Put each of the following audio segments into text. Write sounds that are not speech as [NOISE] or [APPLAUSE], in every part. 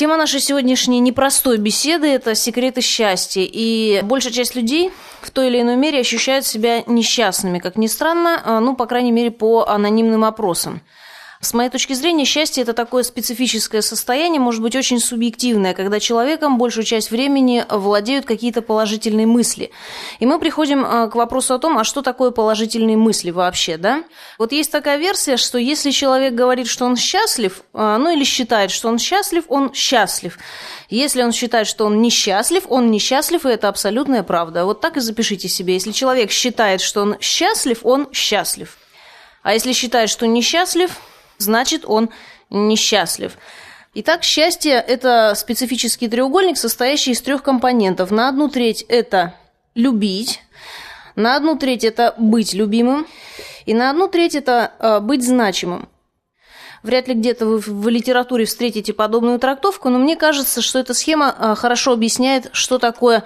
Тема нашей сегодняшней непростой беседы – это секреты счастья. И большая часть людей в той или иной мере ощущают себя несчастными, как ни странно, а, ну, по крайней мере, по анонимным опросам. С моей точки зрения, счастье – это такое специфическое состояние, может быть, очень субъективное, когда человеком большую часть времени владеют какие-то положительные мысли. И мы приходим э, к вопросу о том, а что такое положительные мысли вообще, да? Вот есть такая версия, что если человек говорит, что он счастлив, э, ну или считает, что он счастлив, он счастлив. Если он считает, что он несчастлив, он несчастлив, и это абсолютная правда. Вот так и запишите себе. Если человек считает, что он счастлив, он счастлив. А если считает, что несчастлив, значит он несчастлив. Итак, счастье – это специфический треугольник, состоящий из трех компонентов. На одну треть – это любить, на одну треть – это быть любимым, и на одну треть – это э, быть значимым. Вряд ли где-то вы в литературе встретите подобную трактовку, но мне кажется, что эта схема э, хорошо объясняет, что такое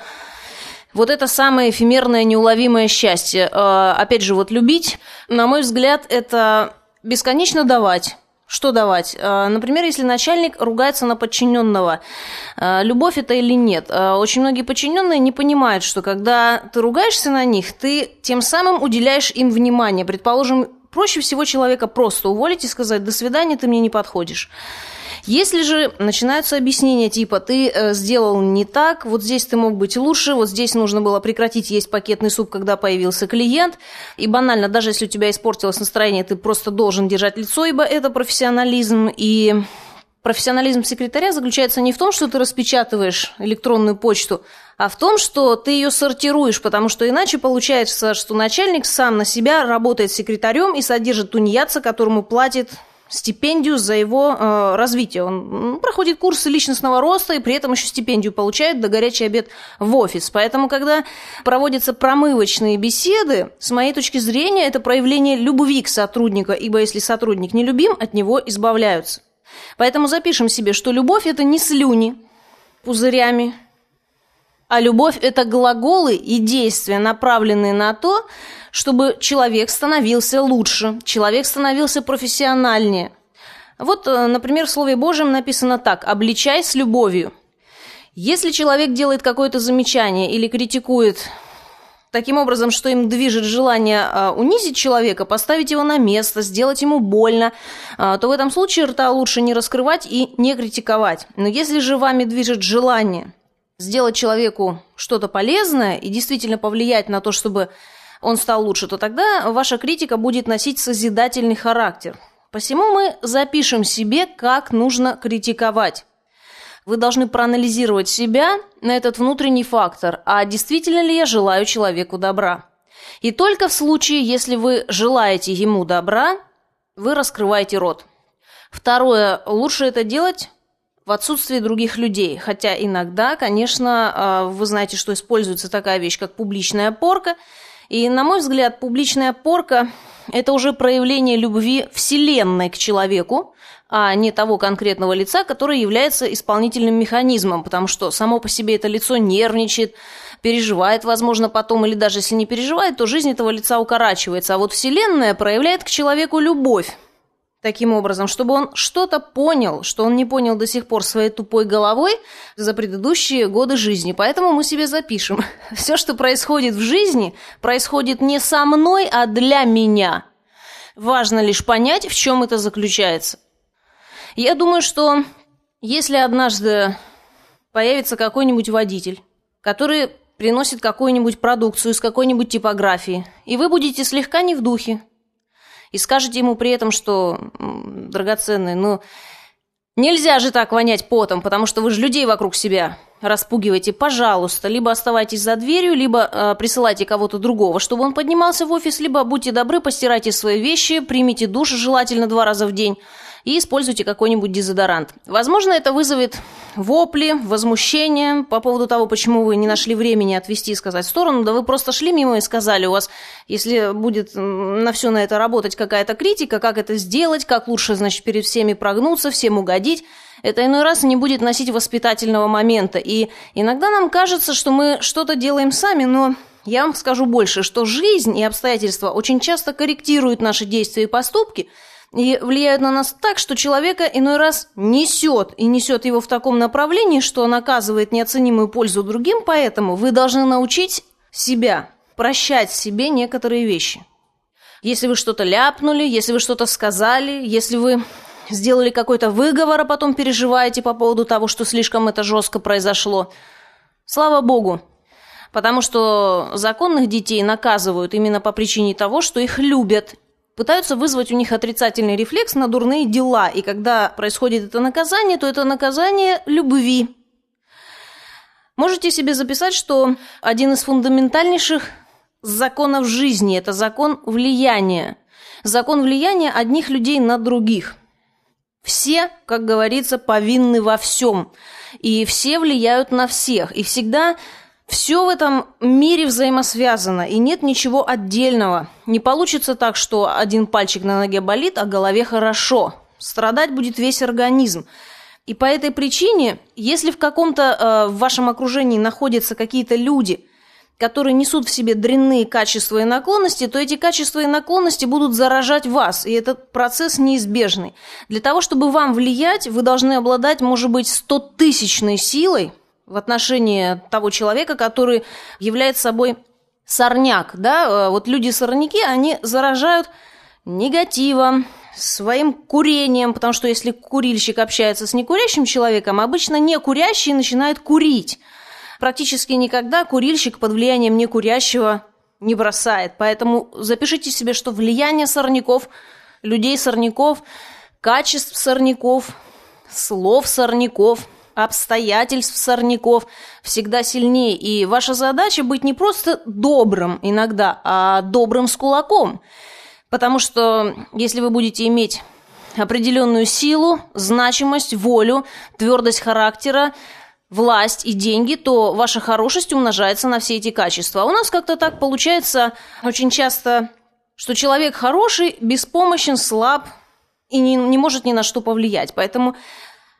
вот это самое эфемерное, неуловимое счастье. Э, опять же, вот любить, на мой взгляд, это бесконечно давать. Что давать? Э, например, если начальник ругается на подчиненного, э, любовь это или нет? Э, очень многие подчиненные не понимают, что когда ты ругаешься на них, ты тем самым уделяешь им внимание. Предположим, проще всего человека просто уволить и сказать «до свидания, ты мне не подходишь». Если же начинаются объяснения типа «ты э, сделал не так, вот здесь ты мог быть лучше, вот здесь нужно было прекратить есть пакетный суп, когда появился клиент», и банально, даже если у тебя испортилось настроение, ты просто должен держать лицо, ибо это профессионализм, и профессионализм секретаря заключается не в том, что ты распечатываешь электронную почту, а в том, что ты ее сортируешь, потому что иначе получается, что начальник сам на себя работает секретарем и содержит тунеядца, которому платит стипендию за его э, развитие. Он проходит курсы личностного роста и при этом еще стипендию получает до горячий обед в офис. Поэтому, когда проводятся промывочные беседы, с моей точки зрения, это проявление любви к сотруднику, ибо если сотрудник не любим, от него избавляются. Поэтому запишем себе, что любовь – это не слюни пузырями, а любовь – это глаголы и действия, направленные на то, чтобы человек становился лучше, человек становился профессиональнее. Вот, э, например, в Слове Божьем написано так «обличай с любовью». Если человек делает какое-то замечание или критикует таким образом, что им движет желание а, унизить человека, поставить его на место, сделать ему больно, а, то в этом случае рта лучше не раскрывать и не критиковать. Но если же вами движет желание сделать человеку что-то полезное и действительно повлиять на то, чтобы он стал лучше, то тогда ваша критика будет носить созидательный характер. Посему мы запишем себе, как нужно критиковать. Вы должны проанализировать себя на этот внутренний фактор, а действительно ли я желаю человеку добра. И только в случае, если вы желаете ему добра, вы раскрываете рот. Второе, лучше это делать в отсутствии других людей. Хотя иногда, конечно, а, вы знаете, что используется такая вещь, как публичная порка – и, на мой взгляд, публичная порка – это уже проявление любви Вселенной к человеку, а не того конкретного лица, который является исполнительным механизмом, потому что само по себе это лицо нервничает, переживает, возможно, потом, или даже если не переживает, то жизнь этого лица укорачивается. А вот Вселенная проявляет к человеку любовь таким образом, чтобы он что-то понял, что он не понял до сих пор своей тупой головой за предыдущие годы жизни. Поэтому мы себе запишем. [LAUGHS] Все, что происходит в жизни, происходит не со мной, а для меня. Важно лишь понять, в чем это заключается. Я думаю, что если однажды появится какой-нибудь водитель, который приносит какую-нибудь продукцию из какой-нибудь типографии, и вы будете слегка не в духе, и скажете ему при этом, что, драгоценный, ну, нельзя же так вонять потом, потому что вы же людей вокруг себя распугиваете, пожалуйста, либо оставайтесь за дверью, либо э, присылайте кого-то другого, чтобы он поднимался в офис, либо будьте добры, постирайте свои вещи, примите душ, желательно два раза в день, и используйте какой-нибудь дезодорант. Возможно, это вызовет вопли, возмущение по поводу того, почему вы не нашли времени отвести и сказать в сторону, да вы просто шли мимо и сказали, у вас, если будет на все на это работать какая-то критика, как это сделать, как лучше, значит, перед всеми прогнуться, всем угодить, это иной раз не будет носить воспитательного момента. И иногда нам кажется, что мы что-то делаем сами, но я вам скажу больше, что жизнь и обстоятельства очень часто корректируют наши действия и поступки – и влияют на нас так, что человека иной раз несет, и несет его в таком направлении, что он оказывает неоценимую пользу другим, поэтому вы должны научить себя прощать себе некоторые вещи. Если вы что-то ляпнули, если вы что-то сказали, если вы сделали какой-то выговор, а потом переживаете по поводу того, что слишком это жестко произошло, слава богу, потому что законных детей наказывают именно по причине того, что их любят пытаются вызвать у них отрицательный рефлекс на дурные дела. И когда происходит это наказание, то это наказание любви. Можете себе записать, что один из фундаментальнейших законов жизни – это закон влияния. Закон влияния одних людей на других. Все, как говорится, повинны во всем. И все влияют на всех. И всегда все в этом мире взаимосвязано, и нет ничего отдельного. Не получится так, что один пальчик на ноге болит, а голове хорошо. Страдать будет весь организм. И по этой причине, если в каком-то э, в вашем окружении находятся какие-то люди, которые несут в себе дрянные качества и наклонности, то эти качества и наклонности будут заражать вас, и этот процесс неизбежный. Для того, чтобы вам влиять, вы должны обладать, может быть, стотысячной силой – в отношении того человека, который является собой сорняк, да, э, вот люди-сорняки, они заражают негативом, своим курением, потому что если курильщик общается с некурящим человеком, обычно некурящий начинает курить. Практически никогда курильщик под влиянием некурящего не бросает. Поэтому запишите себе, что влияние сорняков, людей-сорняков, качеств сорняков, слов сорняков – обстоятельств сорняков всегда сильнее. И ваша задача быть не просто добрым иногда, а добрым с кулаком. Потому что если вы будете иметь определенную силу, значимость, волю, твердость характера, власть и деньги, то ваша хорошесть умножается на все эти качества. А у нас как-то так получается очень часто, что человек хороший, беспомощен, слаб и не, не может ни на что повлиять. Поэтому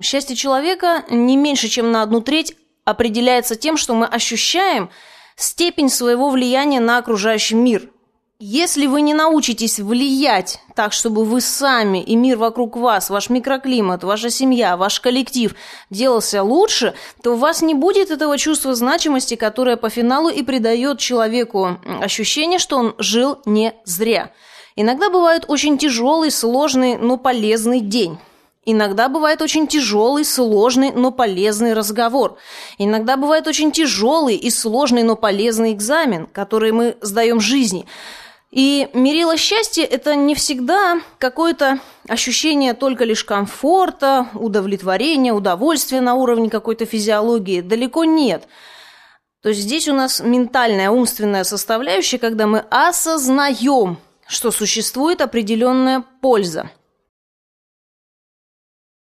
Счастье человека не меньше, чем на одну треть определяется тем, что мы ощущаем степень своего влияния на окружающий мир. Если вы не научитесь влиять так, чтобы вы сами и мир вокруг вас, ваш микроклимат, ваша семья, ваш коллектив делался лучше, то у вас не будет этого чувства значимости, которое по финалу и придает человеку ощущение, что он жил не зря. Иногда бывает очень тяжелый, сложный, но полезный день. Иногда бывает очень тяжелый, сложный, но полезный разговор. Иногда бывает очень тяжелый и сложный, но полезный экзамен, который мы сдаем жизни. И мерило счастья – это не всегда какое-то ощущение только лишь комфорта, удовлетворения, удовольствия на уровне какой-то физиологии. Далеко нет. То есть здесь у нас ментальная, умственная составляющая, когда мы осознаем, что существует определенная польза –